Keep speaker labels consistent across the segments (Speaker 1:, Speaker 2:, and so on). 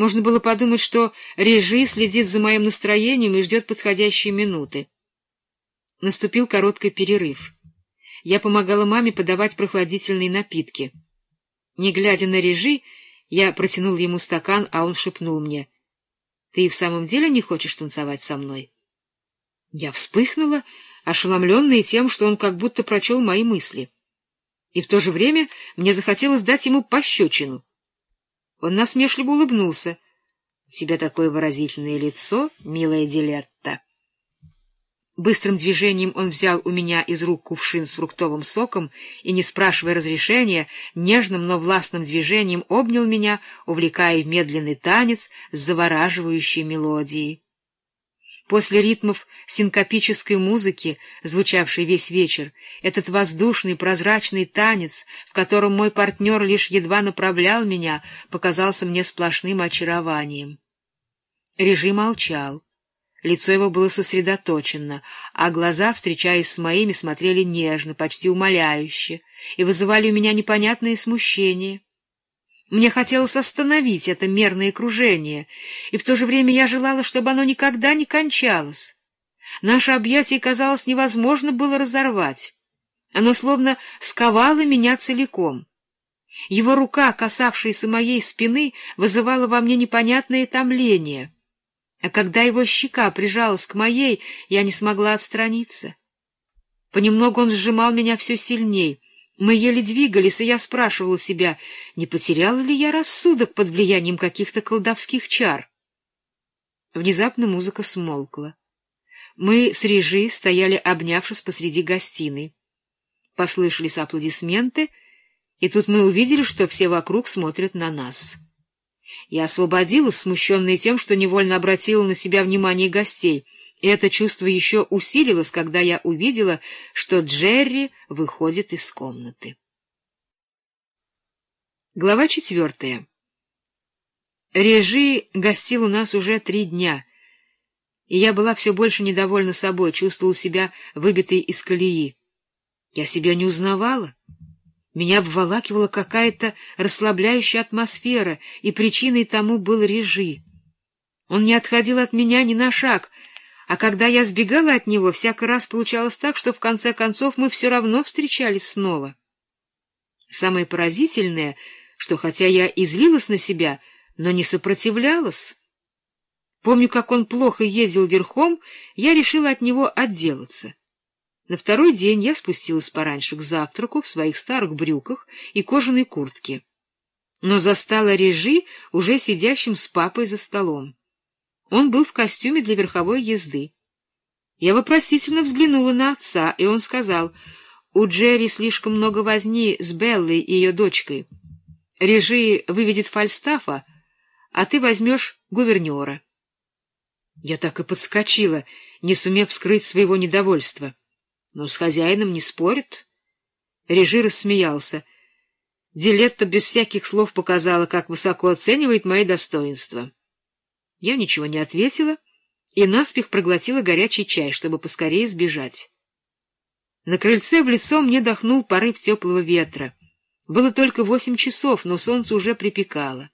Speaker 1: Можно было подумать, что Режи следит за моим настроением и ждет подходящей минуты. Наступил короткий перерыв. Я помогала маме подавать прохладительные напитки. Не глядя на Режи, я протянул ему стакан, а он шепнул мне. — Ты в самом деле не хочешь танцевать со мной? Я вспыхнула, ошеломленная тем, что он как будто прочел мои мысли. И в то же время мне захотелось дать ему пощечину. Он насмешливо улыбнулся. — У тебя такое выразительное лицо, милая Дилетта. Быстрым движением он взял у меня из рук кувшин с фруктовым соком и, не спрашивая разрешения, нежным, но властным движением обнял меня, увлекая в медленный танец с завораживающей мелодией. После ритмов синкопической музыки, звучавшей весь вечер, этот воздушный прозрачный танец, в котором мой партнер лишь едва направлял меня, показался мне сплошным очарованием. Режим молчал. Лицо его было сосредоточено, а глаза, встречаясь с моими, смотрели нежно, почти умоляюще, и вызывали у меня непонятное смущение. Мне хотелось остановить это мерное кружение, и в то же время я желала, чтобы оно никогда не кончалось. Наше объятие, казалось, невозможно было разорвать. Оно словно сковало меня целиком. Его рука, касавшаяся моей спины, вызывала во мне непонятное томление — а когда его щека прижалась к моей, я не смогла отстраниться. Понемногу он сжимал меня все сильней. Мы еле двигались, и я спрашивала себя, не потеряла ли я рассудок под влиянием каких-то колдовских чар. Внезапно музыка смолкла. Мы с Режи стояли, обнявшись посреди гостиной. Послышались аплодисменты, и тут мы увидели, что все вокруг смотрят на нас. Я освободилась, смущенная тем, что невольно обратила на себя внимание гостей, это чувство еще усилилось, когда я увидела, что Джерри выходит из комнаты. Глава четвертая. Режи гостил у нас уже три дня, и я была все больше недовольна собой, чувствовала себя выбитой из колеи. Я себя не узнавала. Меня обволакивала какая-то расслабляющая атмосфера, и причиной тому был режи. Он не отходил от меня ни на шаг, а когда я сбегала от него, всякий раз получалось так, что в конце концов мы все равно встречались снова. Самое поразительное, что хотя я излилась на себя, но не сопротивлялась. Помню, как он плохо ездил верхом, я решила от него отделаться. На второй день я спустилась пораньше к завтраку в своих старых брюках и кожаной куртке, но застала Режи уже сидящим с папой за столом. Он был в костюме для верховой езды. Я вопросительно взглянула на отца, и он сказал, «У Джерри слишком много возни с Беллой и ее дочкой. Режи выведет Фальстафа, а ты возьмешь гувернера». Я так и подскочила, не сумев скрыть своего недовольства. Но с хозяином не спорит. Режи рассмеялся. Дилетта без всяких слов показала, как высоко оценивает мои достоинства. Я ничего не ответила и наспех проглотила горячий чай, чтобы поскорее сбежать. На крыльце в лицо мне дохнул порыв теплого ветра. Было только восемь часов, но солнце уже припекало.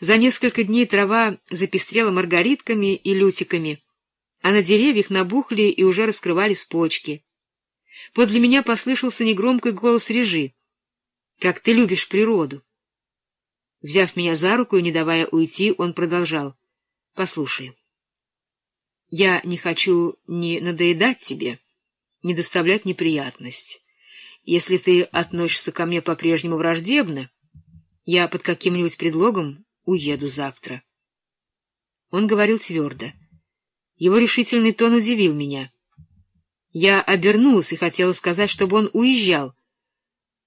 Speaker 1: За несколько дней трава запестрела маргаритками и лютиками, а на деревьях набухли и уже раскрывались почки. Подле меня послышался негромкий голос Режи. — Как ты любишь природу! Взяв меня за руку и не давая уйти, он продолжал. — Послушай, я не хочу ни надоедать тебе, ни доставлять неприятность. Если ты относишься ко мне по-прежнему враждебно, я под каким-нибудь предлогом уеду завтра. Он говорил твердо. Его решительный тон удивил меня. Я обернулась и хотела сказать, чтобы он уезжал,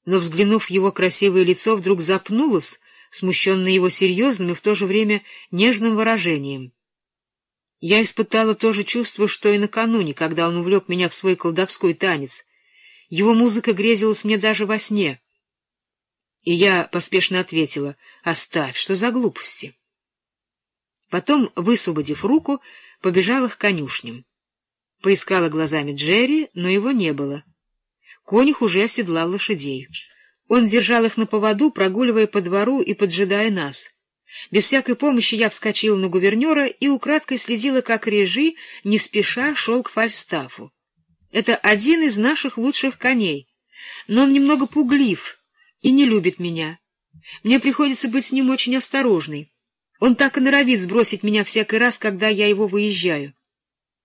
Speaker 1: но, взглянув в его красивое лицо, вдруг запнулась, смущенная его серьезным и в то же время нежным выражением. Я испытала то же чувство, что и накануне, когда он увлек меня в свой колдовской танец. Его музыка грезилась мне даже во сне. И я поспешно ответила, «Оставь, что за глупости?» Потом, высвободив руку, побежала к конюшням. Поискала глазами Джерри, но его не было. Конюх уже оседлал лошадей. Он держал их на поводу, прогуливая по двору и поджидая нас. Без всякой помощи я вскочила на гувернера и украдкой следила, как Режи, не спеша, шел к Фальстафу. Это один из наших лучших коней, но он немного пуглив и не любит меня. Мне приходится быть с ним очень осторожной. Он так и норовит сбросить меня всякий раз, когда я его выезжаю.